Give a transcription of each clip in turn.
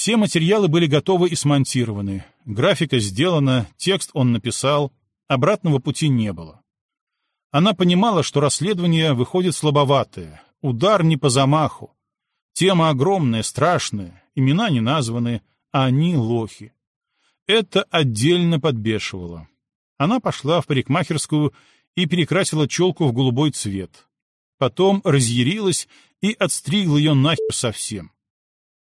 Все материалы были готовы и смонтированы. Графика сделана, текст он написал, обратного пути не было. Она понимала, что расследование выходит слабоватое, удар не по замаху. Тема огромная, страшная, имена не названы, а они лохи. Это отдельно подбешивало. Она пошла в парикмахерскую и перекрасила челку в голубой цвет. Потом разъярилась и отстригла ее нахер совсем.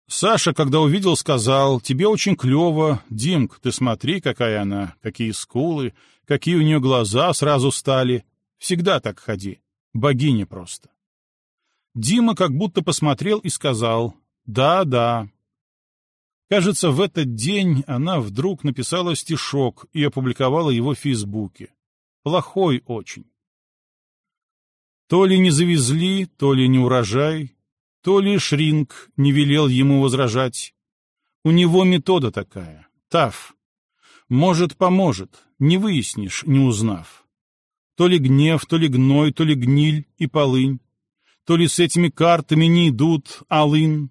Саша, когда увидел, сказал, «Тебе очень клево. Димк, ты смотри, какая она, какие скулы, какие у нее глаза сразу стали. Всегда так ходи. Богиня просто». Дима как будто посмотрел и сказал, «Да, да, Кажется, в этот день она вдруг написала стишок и опубликовала его в Фейсбуке. Плохой очень. То ли не завезли, то ли не урожай, то ли Шринг не велел ему возражать. У него метода такая, ТАФ. Может, поможет, не выяснишь, не узнав. То ли гнев, то ли гной, то ли гниль и полынь. То ли с этими картами не идут, алын,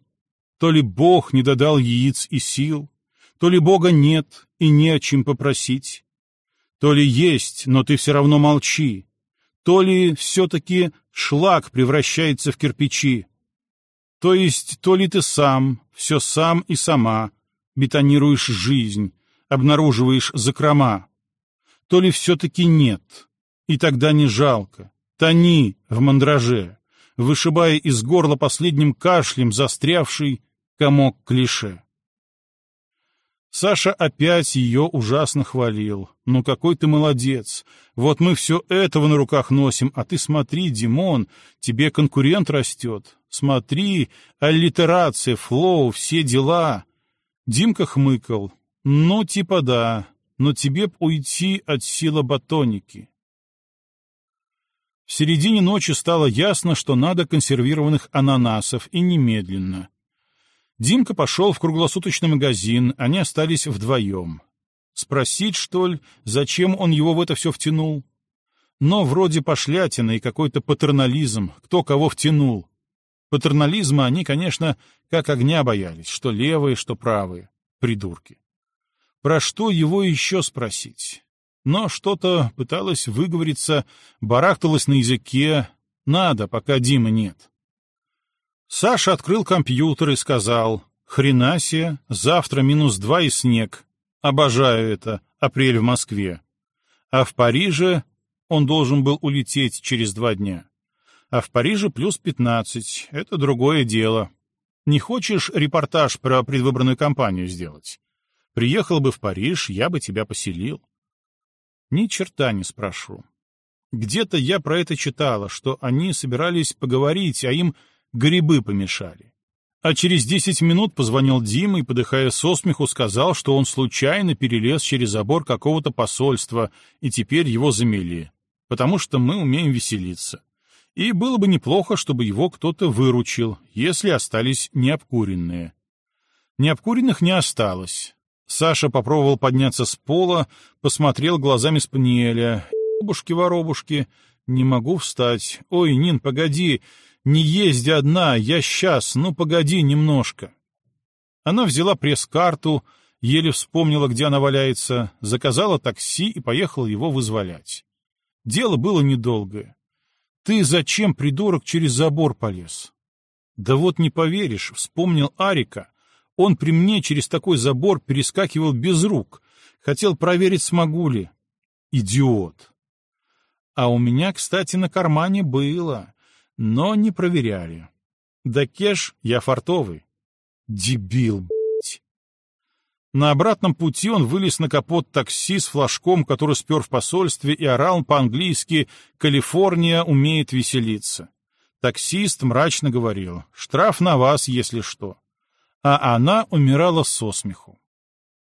то ли Бог не додал яиц и сил, то ли Бога нет и не о чем попросить, то ли есть, но ты все равно молчи, то ли все-таки шлак превращается в кирпичи. То есть, то ли ты сам, все сам и сама, бетонируешь жизнь, обнаруживаешь закрома, то ли все-таки нет, и тогда не жалко, тони в мандраже, вышибая из горла последним кашлем застрявший комок клише. Саша опять ее ужасно хвалил. «Ну какой ты молодец! Вот мы все этого на руках носим, а ты смотри, Димон, тебе конкурент растет. Смотри, аллитерация, флоу, все дела». Димка хмыкал. «Ну, типа да, но тебе б уйти от сила батоники». В середине ночи стало ясно, что надо консервированных ананасов, и немедленно. Димка пошел в круглосуточный магазин, они остались вдвоем. Спросить, что ли, зачем он его в это все втянул? Но вроде пошлятина и какой-то патернализм, кто кого втянул. Патернализма они, конечно, как огня боялись, что левые, что правые. Придурки. Про что его еще спросить? Но что-то пыталась выговориться, барахталась на языке. Надо, пока Димы нет. Саша открыл компьютер и сказал, «Хрена себе, завтра минус два и снег. Обожаю это, апрель в Москве. А в Париже он должен был улететь через два дня. А в Париже плюс пятнадцать, это другое дело. Не хочешь репортаж про предвыборную кампанию сделать? Приехал бы в Париж, я бы тебя поселил. Ни черта не спрошу. Где-то я про это читала, что они собирались поговорить, а им грибы помешали. А через десять минут позвонил Дима и, подыхая со смеху, сказал, что он случайно перелез через забор какого-то посольства, и теперь его замели, потому что мы умеем веселиться. И было бы неплохо, чтобы его кто-то выручил, если остались необкуренные. Необкуренных не осталось. Саша попробовал подняться с пола, посмотрел глазами Спаниеля. «Бушки-воробушки, не могу встать. Ой, Нин, погоди, «Не езди одна, я сейчас, ну погоди немножко». Она взяла пресс-карту, еле вспомнила, где она валяется, заказала такси и поехала его вызволять. Дело было недолгое. «Ты зачем, придурок, через забор полез?» «Да вот не поверишь», — вспомнил Арика. «Он при мне через такой забор перескакивал без рук. Хотел проверить, смогу ли». «Идиот!» «А у меня, кстати, на кармане было но не проверяли. Да кеш, я фартовый. Дебил, блядь. На обратном пути он вылез на капот такси с флажком, который спер в посольстве, и орал по-английски «Калифорния умеет веселиться». Таксист мрачно говорил «Штраф на вас, если что». А она умирала со смеху.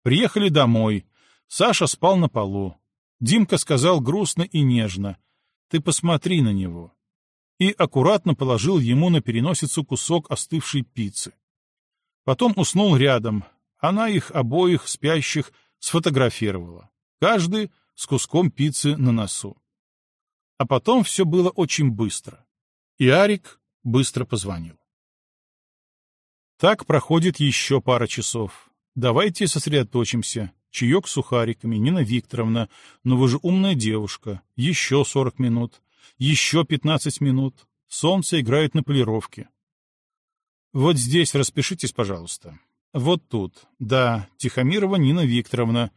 Приехали домой. Саша спал на полу. Димка сказал грустно и нежно «Ты посмотри на него и аккуратно положил ему на переносицу кусок остывшей пиццы. Потом уснул рядом. Она их обоих, спящих, сфотографировала. Каждый с куском пиццы на носу. А потом все было очень быстро. И Арик быстро позвонил. Так проходит еще пара часов. Давайте сосредоточимся. Чаек с сухариками, Нина Викторовна. Но вы же умная девушка. Еще сорок минут. Еще пятнадцать минут. Солнце играет на полировке. Вот здесь распишитесь, пожалуйста. Вот тут. Да, Тихомирова Нина Викторовна.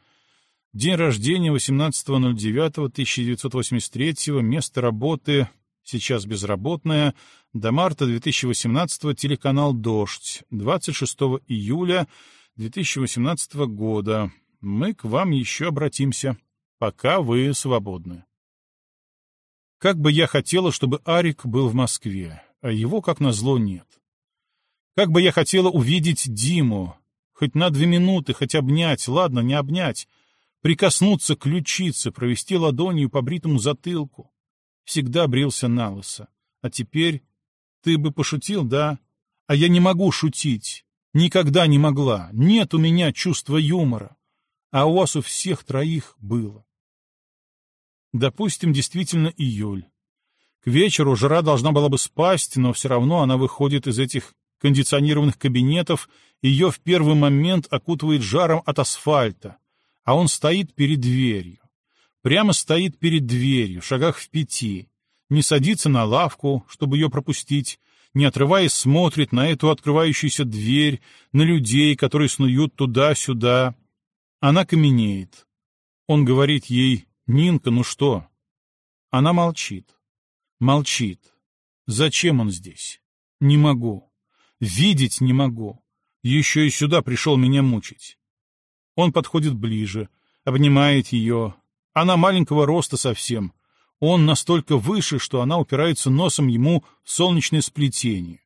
День рождения 18.09.1983, место работы, сейчас безработная, до марта 2018 телеканал «Дождь», 26 июля 2018 года. Мы к вам еще обратимся, пока вы свободны. Как бы я хотела, чтобы Арик был в Москве, а его, как назло, нет. Как бы я хотела увидеть Диму, хоть на две минуты, хоть обнять, ладно, не обнять, прикоснуться к ключице, провести ладонью по бритому затылку. Всегда брился на лысо. А теперь ты бы пошутил, да? А я не могу шутить. Никогда не могла. Нет у меня чувства юмора. А у вас у всех троих было. Допустим, действительно июль. К вечеру жара должна была бы спасть, но все равно она выходит из этих кондиционированных кабинетов, ее в первый момент окутывает жаром от асфальта, а он стоит перед дверью. Прямо стоит перед дверью, шагах в пяти, не садится на лавку, чтобы ее пропустить, не отрываясь смотрит на эту открывающуюся дверь, на людей, которые снуют туда-сюда. Она каменеет. Он говорит ей, «Нинка, ну что?» Она молчит. Молчит. Зачем он здесь? Не могу. Видеть не могу. Еще и сюда пришел меня мучить. Он подходит ближе, обнимает ее. Она маленького роста совсем. Он настолько выше, что она упирается носом ему в солнечное сплетение.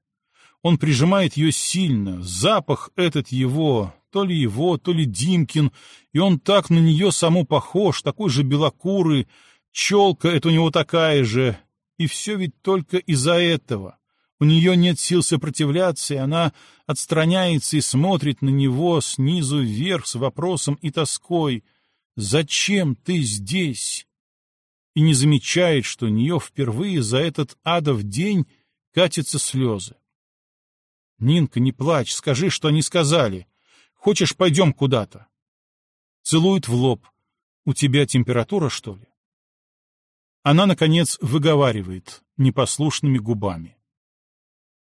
Он прижимает ее сильно, запах этот его, то ли его, то ли Димкин, и он так на нее саму похож, такой же белокурый, челка это у него такая же, и все ведь только из-за этого. У нее нет сил сопротивляться, и она отстраняется и смотрит на него снизу вверх с вопросом и тоской «Зачем ты здесь?» и не замечает, что у нее впервые за этот адов день катятся слезы. «Нинка, не плачь, скажи, что они сказали. Хочешь, пойдем куда-то?» Целует в лоб. «У тебя температура, что ли?» Она, наконец, выговаривает непослушными губами.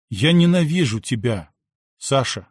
Я ненавижу тебя, Саша.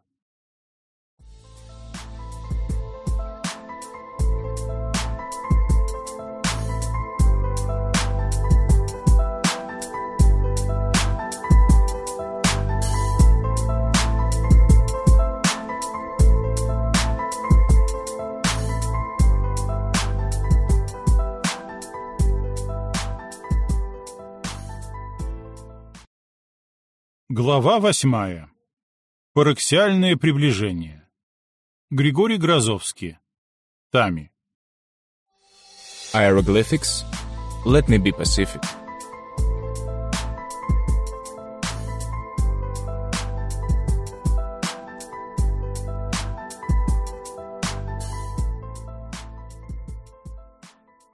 Глава восьмая. Параксиальное приближение. Григорий Грозовский. Тами. Hieroglyphics. Let me be Pacific.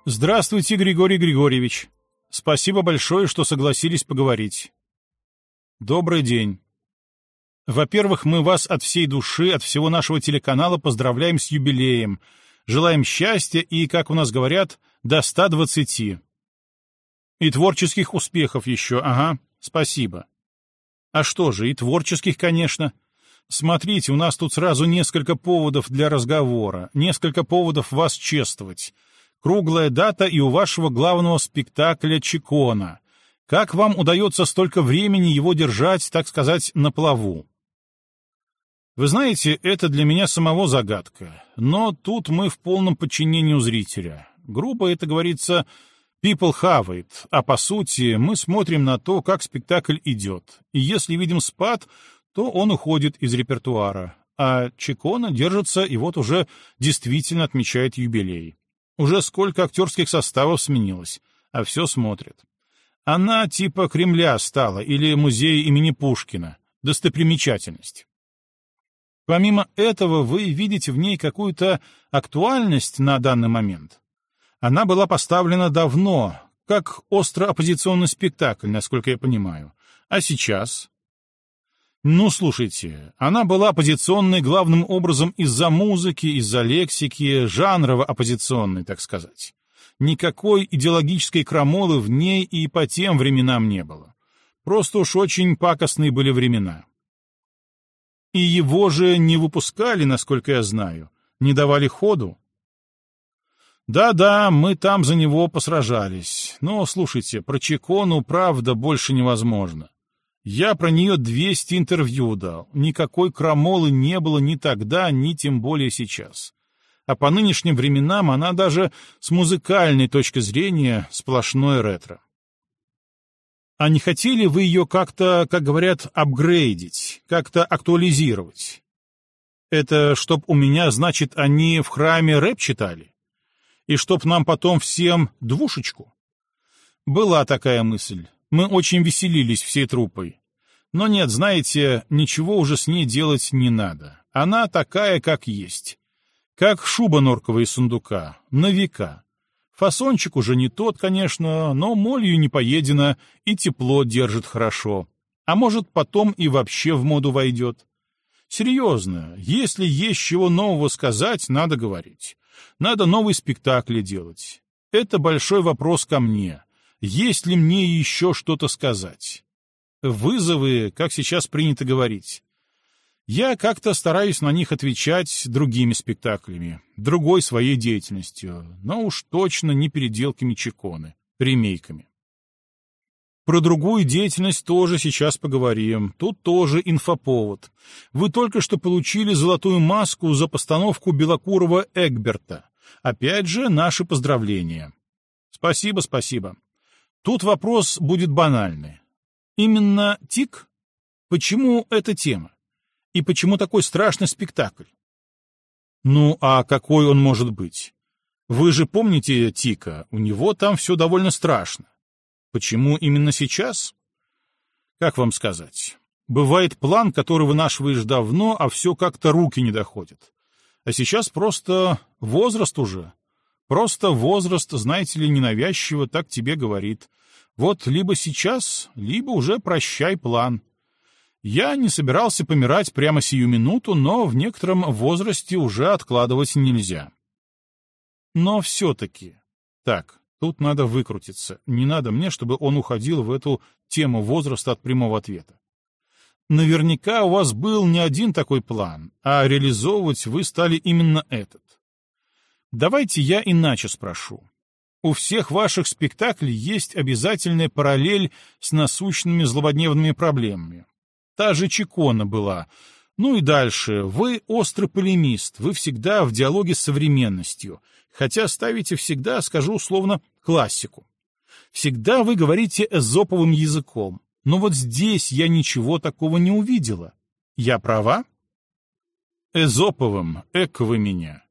Здравствуйте, Григорий Григорьевич. Спасибо большое, что согласились поговорить. Добрый день. Во-первых, мы вас от всей души, от всего нашего телеканала поздравляем с юбилеем. Желаем счастья и, как у нас говорят, до 120. И творческих успехов еще, ага, спасибо. А что же, и творческих, конечно. Смотрите, у нас тут сразу несколько поводов для разговора, несколько поводов вас чествовать. Круглая дата и у вашего главного спектакля «Чикона». Как вам удается столько времени его держать, так сказать, на плаву? Вы знаете, это для меня самого загадка, но тут мы в полном подчинении у зрителя. Грубо это говорится «people have it», а по сути мы смотрим на то, как спектакль идет, и если видим спад, то он уходит из репертуара, а Чекона держится и вот уже действительно отмечает юбилей. Уже сколько актерских составов сменилось, а все смотрят. Она типа Кремля стала или музея имени Пушкина. Достопримечательность. Помимо этого, вы видите в ней какую-то актуальность на данный момент. Она была поставлена давно, как остро-оппозиционный спектакль, насколько я понимаю. А сейчас? Ну, слушайте, она была оппозиционной главным образом из-за музыки, из-за лексики, жанрово-оппозиционной, так сказать. Никакой идеологической крамолы в ней и по тем временам не было. Просто уж очень пакостные были времена. И его же не выпускали, насколько я знаю, не давали ходу. Да-да, мы там за него посражались. Но, слушайте, про Чекону, правда, больше невозможно. Я про нее 200 интервью дал. Никакой крамолы не было ни тогда, ни тем более сейчас. А по нынешним временам она даже с музыкальной точки зрения сплошное ретро. А не хотели вы ее как-то, как говорят, апгрейдить, как-то актуализировать? Это чтоб у меня, значит, они в храме рэп читали? И чтоб нам потом всем двушечку? Была такая мысль. Мы очень веселились всей труппой. Но нет, знаете, ничего уже с ней делать не надо. Она такая, как есть. Как шуба норковая сундука, на века. Фасончик уже не тот, конечно, но молью не поедено и тепло держит хорошо. А может, потом и вообще в моду войдет. Серьезно, если есть чего нового сказать, надо говорить. Надо новые спектакли делать. Это большой вопрос ко мне есть ли мне еще что-то сказать. Вызовы, как сейчас принято говорить. Я как-то стараюсь на них отвечать другими спектаклями, другой своей деятельностью, но уж точно не переделками чеконы, ремейками. Про другую деятельность тоже сейчас поговорим. Тут тоже инфоповод. Вы только что получили золотую маску за постановку Белокурова Эгберта. Опять же, наши поздравления. Спасибо, спасибо. Тут вопрос будет банальный. Именно тик? Почему эта тема? И почему такой страшный спектакль? Ну, а какой он может быть? Вы же помните Тика, у него там все довольно страшно. Почему именно сейчас? Как вам сказать? Бывает план, который вынашиваешь давно, а все как-то руки не доходят. А сейчас просто возраст уже. Просто возраст, знаете ли, ненавязчиво так тебе говорит. Вот либо сейчас, либо уже прощай план. Я не собирался помирать прямо сию минуту, но в некотором возрасте уже откладывать нельзя. Но все-таки... Так, тут надо выкрутиться. Не надо мне, чтобы он уходил в эту тему возраста от прямого ответа. Наверняка у вас был не один такой план, а реализовывать вы стали именно этот. Давайте я иначе спрошу. У всех ваших спектаклей есть обязательная параллель с насущными злободневными проблемами. Та же Чекона была. Ну и дальше. Вы острый полемист, вы всегда в диалоге с современностью, хотя ставите всегда, скажу условно, классику. Всегда вы говорите эзоповым языком, но вот здесь я ничего такого не увидела. Я права? Эзоповым, эк вы меня.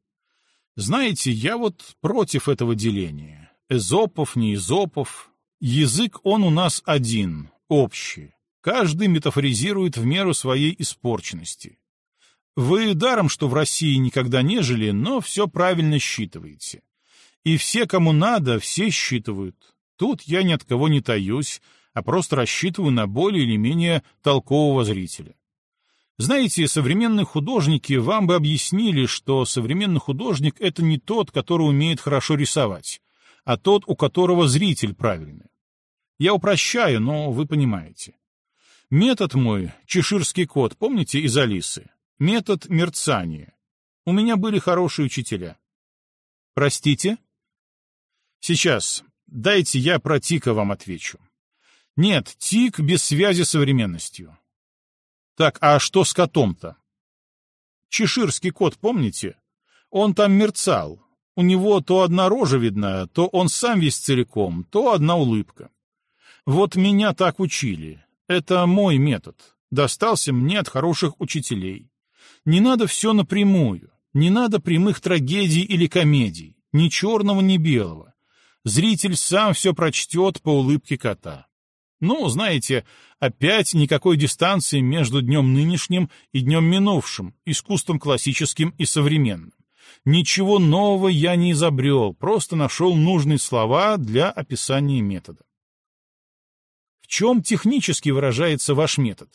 Знаете, я вот против этого деления. Эзопов, не Эзопов. Язык он у нас один, общий. Каждый метафоризирует в меру своей испорченности. Вы даром, что в России никогда не жили, но все правильно считываете. И все, кому надо, все считывают. Тут я ни от кого не таюсь, а просто рассчитываю на более или менее толкового зрителя. Знаете, современные художники вам бы объяснили, что современный художник — это не тот, который умеет хорошо рисовать, а тот, у которого зритель правильный. Я упрощаю, но вы понимаете. Метод мой, чеширский код, помните из Алисы? Метод мерцания. У меня были хорошие учителя. Простите? Сейчас. Дайте я про Тика вам отвечу. Нет, Тик без связи с современностью. Так, а что с котом-то? Чеширский кот, помните? Он там мерцал, у него то одна рожа видна, то он сам весь целиком, то одна улыбка. Вот меня так учили. Это мой метод. Достался мне от хороших учителей. Не надо все напрямую. Не надо прямых трагедий или комедий. Ни черного, ни белого. Зритель сам все прочтет по улыбке кота. Ну, знаете, опять никакой дистанции между днем нынешним и днем минувшим, искусством классическим и современным. Ничего нового я не изобрел, просто нашел нужные слова для описания метода. Чем технически выражается ваш метод?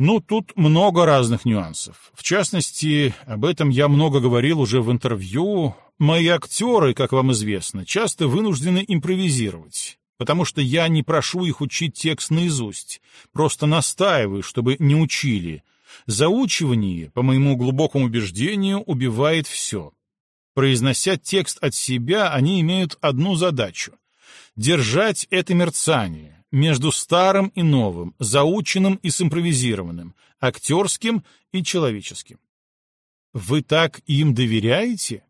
Ну, тут много разных нюансов. В частности, об этом я много говорил уже в интервью. Мои актеры, как вам известно, часто вынуждены импровизировать, потому что я не прошу их учить текст наизусть, просто настаиваю, чтобы не учили. Заучивание, по моему глубокому убеждению, убивает все. Произнося текст от себя, они имеют одну задачу — держать это мерцание, между старым и новым, заученным и симпровизированным, актерским и человеческим. Вы так им доверяете?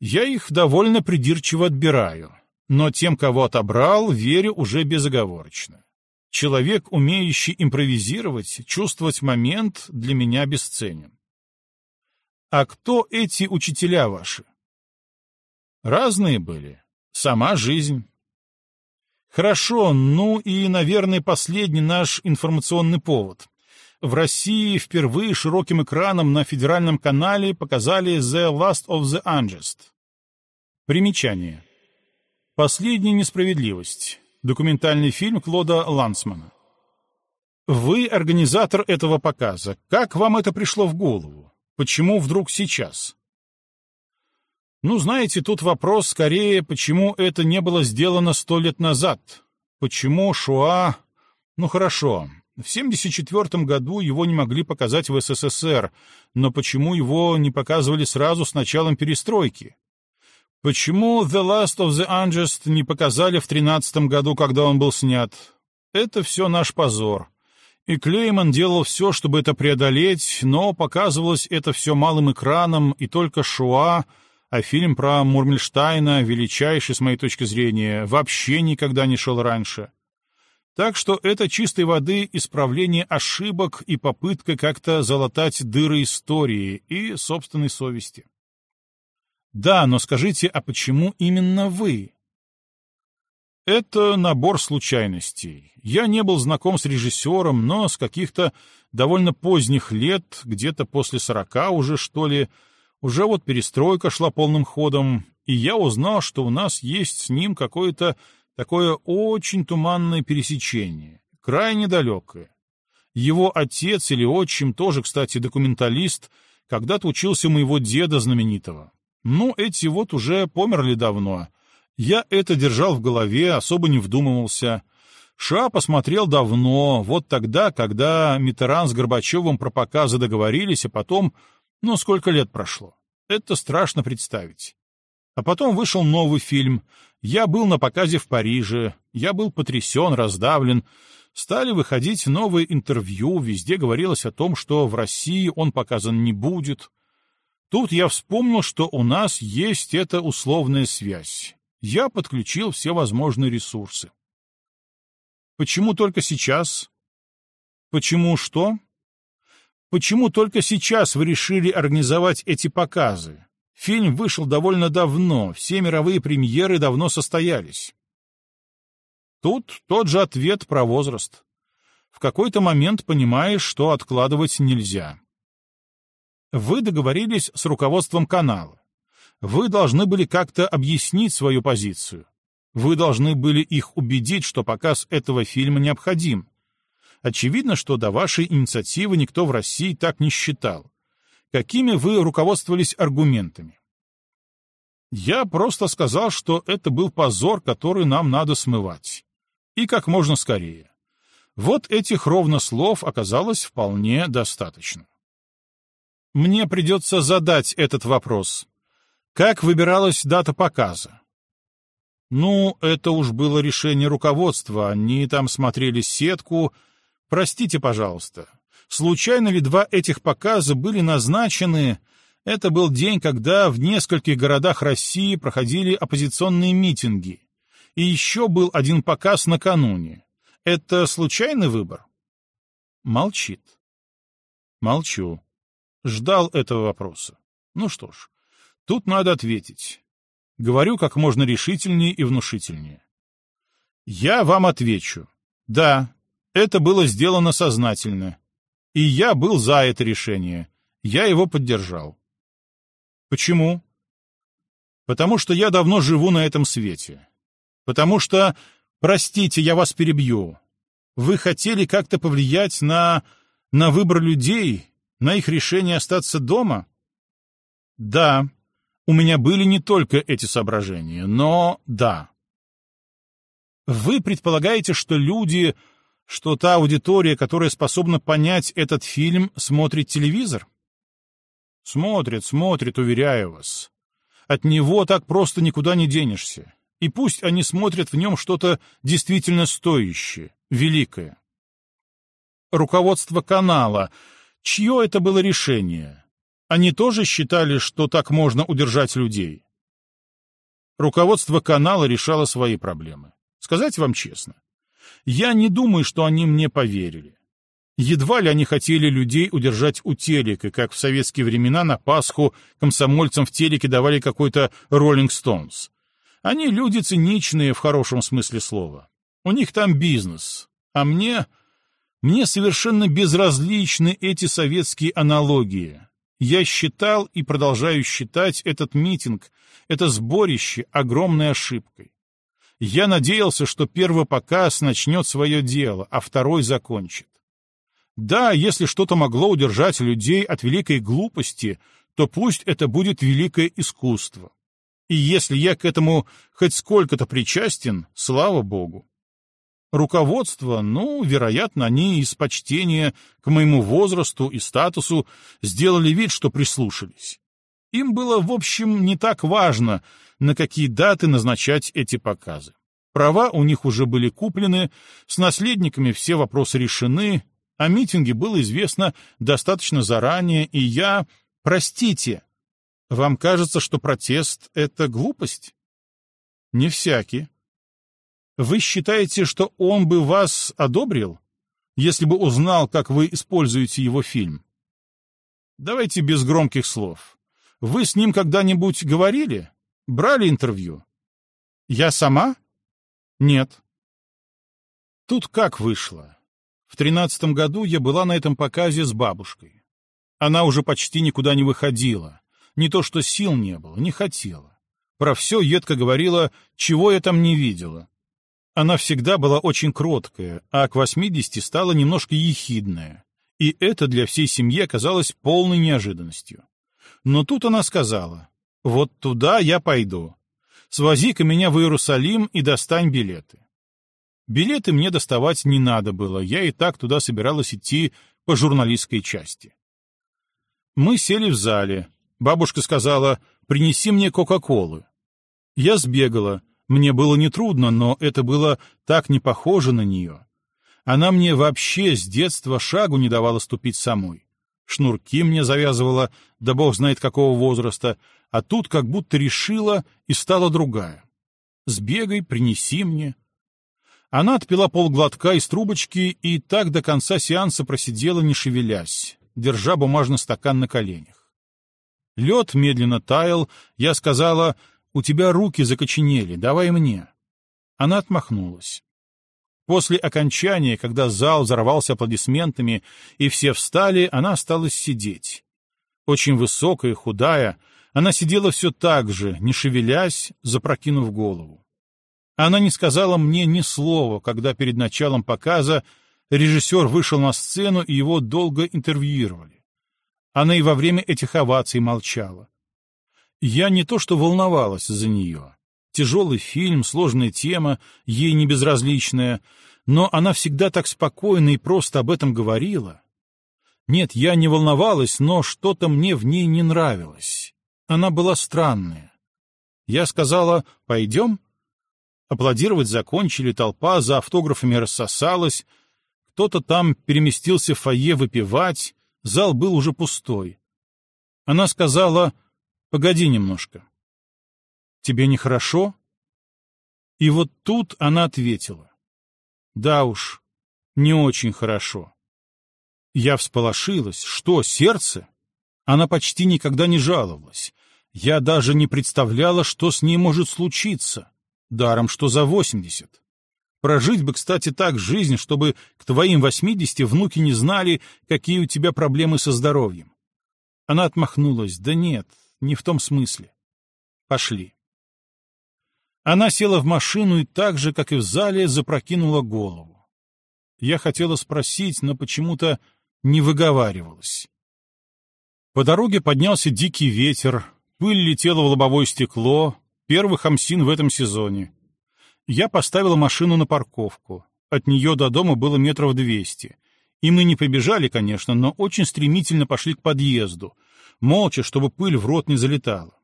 Я их довольно придирчиво отбираю, но тем, кого отобрал, верю уже безоговорочно. Человек, умеющий импровизировать, чувствовать момент, для меня бесценен. А кто эти учителя ваши? Разные были. Сама жизнь. Хорошо, ну и, наверное, последний наш информационный повод. В России впервые широким экраном на федеральном канале показали The Last of the Unjust. Примечание. Последняя несправедливость. Документальный фильм Клода Лансмана. Вы организатор этого показа. Как вам это пришло в голову? Почему вдруг сейчас? Ну, знаете, тут вопрос скорее, почему это не было сделано сто лет назад. Почему Шуа... Ну, хорошо. В 1974 году его не могли показать в СССР, но почему его не показывали сразу с началом перестройки? Почему The Last of the Unjust не показали в 13 году, когда он был снят? Это все наш позор. И Клейман делал все, чтобы это преодолеть, но показывалось это все малым экраном, и только Шуа а фильм про Мурмельштайна, величайший, с моей точки зрения, вообще никогда не шел раньше. Так что это чистой воды исправление ошибок и попытка как-то залатать дыры истории и собственной совести. Да, но скажите, а почему именно вы? Это набор случайностей. Я не был знаком с режиссером, но с каких-то довольно поздних лет, где-то после сорока уже, что ли, уже вот перестройка шла полным ходом, и я узнал, что у нас есть с ним какое-то такое очень туманное пересечение, крайне далекое. Его отец или отчим, тоже, кстати, документалист, когда-то учился у моего деда знаменитого. Ну, эти вот уже померли давно. Я это держал в голове, особо не вдумывался. Ша посмотрел давно, вот тогда, когда Митеран с Горбачевым про показы договорились, а потом но сколько лет прошло? Это страшно представить. А потом вышел новый фильм. Я был на показе в Париже. Я был потрясен, раздавлен. Стали выходить новые интервью, везде говорилось о том, что в России он показан не будет. Тут я вспомнил, что у нас есть эта условная связь. Я подключил все возможные ресурсы. Почему только сейчас? Почему что? Почему только сейчас вы решили организовать эти показы? Фильм вышел довольно давно, все мировые премьеры давно состоялись. Тут тот же ответ про возраст. В какой-то момент понимаешь, что откладывать нельзя. Вы договорились с руководством канала. Вы должны были как-то объяснить свою позицию. Вы должны были их убедить, что показ этого фильма необходим, Очевидно, что до вашей инициативы никто в России так не считал. Какими вы руководствовались аргументами? Я просто сказал, что это был позор, который нам надо смывать. И как можно скорее. Вот этих ровно слов оказалось вполне достаточно. Мне придется задать этот вопрос. Как выбиралась дата показа? Ну, это уж было решение руководства. Они там смотрели сетку, Простите, пожалуйста, случайно ли два этих показа были назначены... Это был день, когда в нескольких городах России проходили оппозиционные митинги. И еще был один показ накануне. Это случайный выбор? Молчит. Молчу. Ждал этого вопроса. Ну что ж, тут надо ответить. Говорю как можно решительнее и внушительнее. Я вам отвечу. Да, это было сделано сознательно. И я был за это решение. Я его поддержал. Почему? Потому что я давно живу на этом свете. Потому что, простите, я вас перебью, вы хотели как-то повлиять на... На выбор людей, на их решение остаться дома? Да, у меня были не только эти соображения, но да. Вы предполагаете, что люди, что та аудитория, которая способна понять этот фильм, смотрит телевизор? Смотрит, смотрит, уверяю вас. От него так просто никуда не денешься. И пусть они смотрят в нем что-то действительно стоящее, великое. Руководство канала. Чье это было решение? Они тоже считали, что так можно удержать людей? Руководство канала решало свои проблемы. Сказать вам честно, я не думаю, что они мне поверили. Едва ли они хотели людей удержать у телека, как в советские времена на Пасху комсомольцам в телеке давали какой-то «Роллинг Стоунс». Они люди циничные в хорошем смысле слова. У них там бизнес. А мне... Мне совершенно безразличны эти советские аналогии. Я считал и продолжаю считать этот митинг, это сборище огромной ошибкой. Я надеялся, что первый показ начнет свое дело, а второй закончит. Да, если что-то могло удержать людей от великой глупости, то пусть это будет великое искусство. И если я к этому хоть сколько-то причастен, слава богу. Руководство, ну, вероятно, они из почтения к моему возрасту и статусу сделали вид, что прислушались. Им было, в общем, не так важно, на какие даты назначать эти показы. Права у них уже были куплены, с наследниками все вопросы решены, о митинге было известно достаточно заранее, и я... Простите, вам кажется, что протест — это глупость? Не всякий. Вы считаете, что он бы вас одобрил, если бы узнал, как вы используете его фильм? Давайте без громких слов. Вы с ним когда-нибудь говорили? Брали интервью? Я сама? Нет. Тут как вышло? В тринадцатом году я была на этом показе с бабушкой. Она уже почти никуда не выходила. Не то что сил не было, не хотела. Про все едко говорила, чего я там не видела. Она всегда была очень кроткая, а к восьмидесяти стала немножко ехидная. И это для всей семьи оказалось полной неожиданностью. Но тут она сказала, «Вот туда я пойду. Свози-ка меня в Иерусалим и достань билеты». Билеты мне доставать не надо было, я и так туда собиралась идти по журналистской части. Мы сели в зале. Бабушка сказала, принеси мне Кока-Колы. Я сбегала. Мне было нетрудно, но это было так не похоже на нее. Она мне вообще с детства шагу не давала ступить самой. Шнурки мне завязывала, да бог знает какого возраста, а тут как будто решила и стала другая. Сбегай, принеси мне. Она отпила полглотка из трубочки и так до конца сеанса просидела, не шевелясь, держа бумажный стакан на коленях. Лед медленно таял, я сказала, «У тебя руки закоченели, давай мне». Она отмахнулась. После окончания, когда зал взорвался аплодисментами и все встали, она осталась сидеть. Очень высокая, худая, она сидела все так же, не шевелясь, запрокинув голову. Она не сказала мне ни слова, когда перед началом показа режиссер вышел на сцену и его долго интервьюировали. Она и во время этих оваций молчала. Я не то что волновалась за нее. Тяжелый фильм, сложная тема, ей не безразличная, но она всегда так спокойно и просто об этом говорила. Нет, я не волновалась, но что-то мне в ней не нравилось. Она была странная. Я сказала «пойдем», Аплодировать закончили, толпа за автографами рассосалась, кто-то там переместился в фойе выпивать, зал был уже пустой. Она сказала, «Погоди немножко». «Тебе нехорошо?» И вот тут она ответила, «Да уж, не очень хорошо». Я всполошилась. Что, сердце? Она почти никогда не жаловалась. Я даже не представляла, что с ней может случиться. Даром, что за восемьдесят. Прожить бы, кстати, так жизнь, чтобы к твоим восьмидесяти внуки не знали, какие у тебя проблемы со здоровьем. Она отмахнулась. Да нет, не в том смысле. Пошли. Она села в машину и так же, как и в зале, запрокинула голову. Я хотела спросить, но почему-то не выговаривалось. По дороге поднялся дикий ветер, пыль летела в лобовое стекло, первый хамсин в этом сезоне. Я поставила машину на парковку. От нее до дома было метров двести. И мы не побежали, конечно, но очень стремительно пошли к подъезду, молча, чтобы пыль в рот не залетала.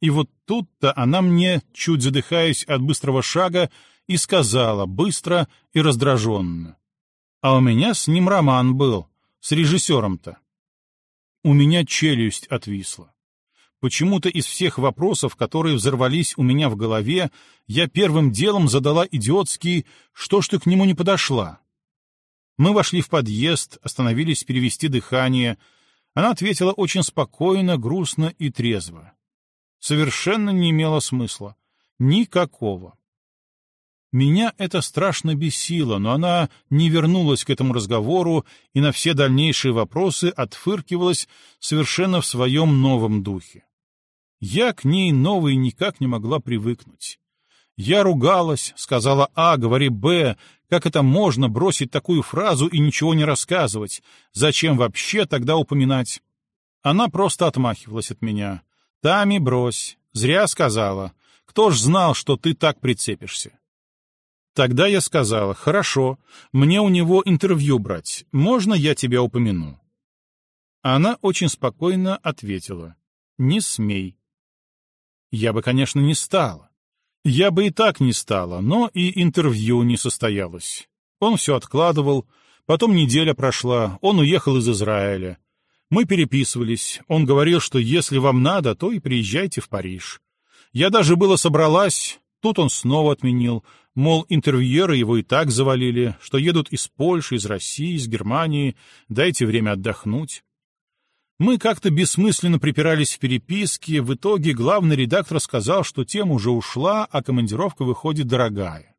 И вот тут-то она мне, чуть задыхаясь от быстрого шага, и сказала быстро и раздраженно. А у меня с ним роман был, с режиссером-то. У меня челюсть отвисла. Почему-то из всех вопросов, которые взорвались у меня в голове, я первым делом задала идиотский «что ж ты к нему не подошла?». Мы вошли в подъезд, остановились перевести дыхание. Она ответила очень спокойно, грустно и трезво. Совершенно не имело смысла. Никакого. Меня это страшно бесило, но она не вернулась к этому разговору и на все дальнейшие вопросы отфыркивалась совершенно в своем новом духе. Я к ней новой никак не могла привыкнуть. Я ругалась, сказала А, говори Б, как это можно бросить такую фразу и ничего не рассказывать? Зачем вообще тогда упоминать? Она просто отмахивалась от меня. Тами, брось. Зря сказала. Кто ж знал, что ты так прицепишься? Тогда я сказала, хорошо, мне у него интервью брать, можно я тебя упомяну? Она очень спокойно ответила, не смей. Я бы, конечно, не стала. Я бы и так не стала, но и интервью не состоялось. Он все откладывал, потом неделя прошла, он уехал из Израиля. Мы переписывались, он говорил, что если вам надо, то и приезжайте в Париж. Я даже было собралась, тут он снова отменил, Мол, интервьюеры его и так завалили, что едут из Польши, из России, из Германии, дайте время отдохнуть. Мы как-то бессмысленно припирались в переписке, в итоге главный редактор сказал, что тема уже ушла, а командировка выходит дорогая.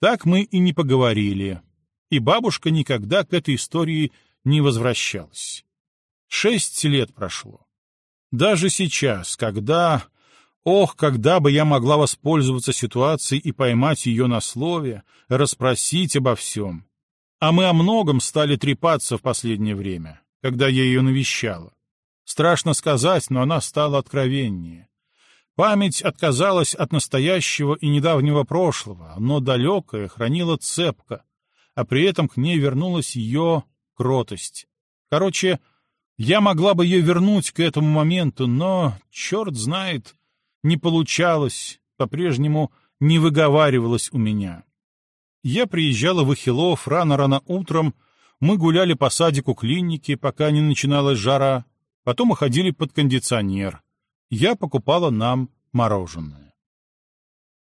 Так мы и не поговорили, и бабушка никогда к этой истории не возвращалась. Шесть лет прошло. Даже сейчас, когда Ох, когда бы я могла воспользоваться ситуацией и поймать ее на слове, расспросить обо всем. А мы о многом стали трепаться в последнее время, когда я ее навещала. Страшно сказать, но она стала откровеннее. Память отказалась от настоящего и недавнего прошлого, но далекое хранила цепко, а при этом к ней вернулась ее кротость. Короче, я могла бы ее вернуть к этому моменту, но, черт знает, не получалось, по-прежнему не выговаривалось у меня. Я приезжала в Ахилов рано-рано утром, мы гуляли по садику клиники, пока не начиналась жара, потом уходили под кондиционер. Я покупала нам мороженое.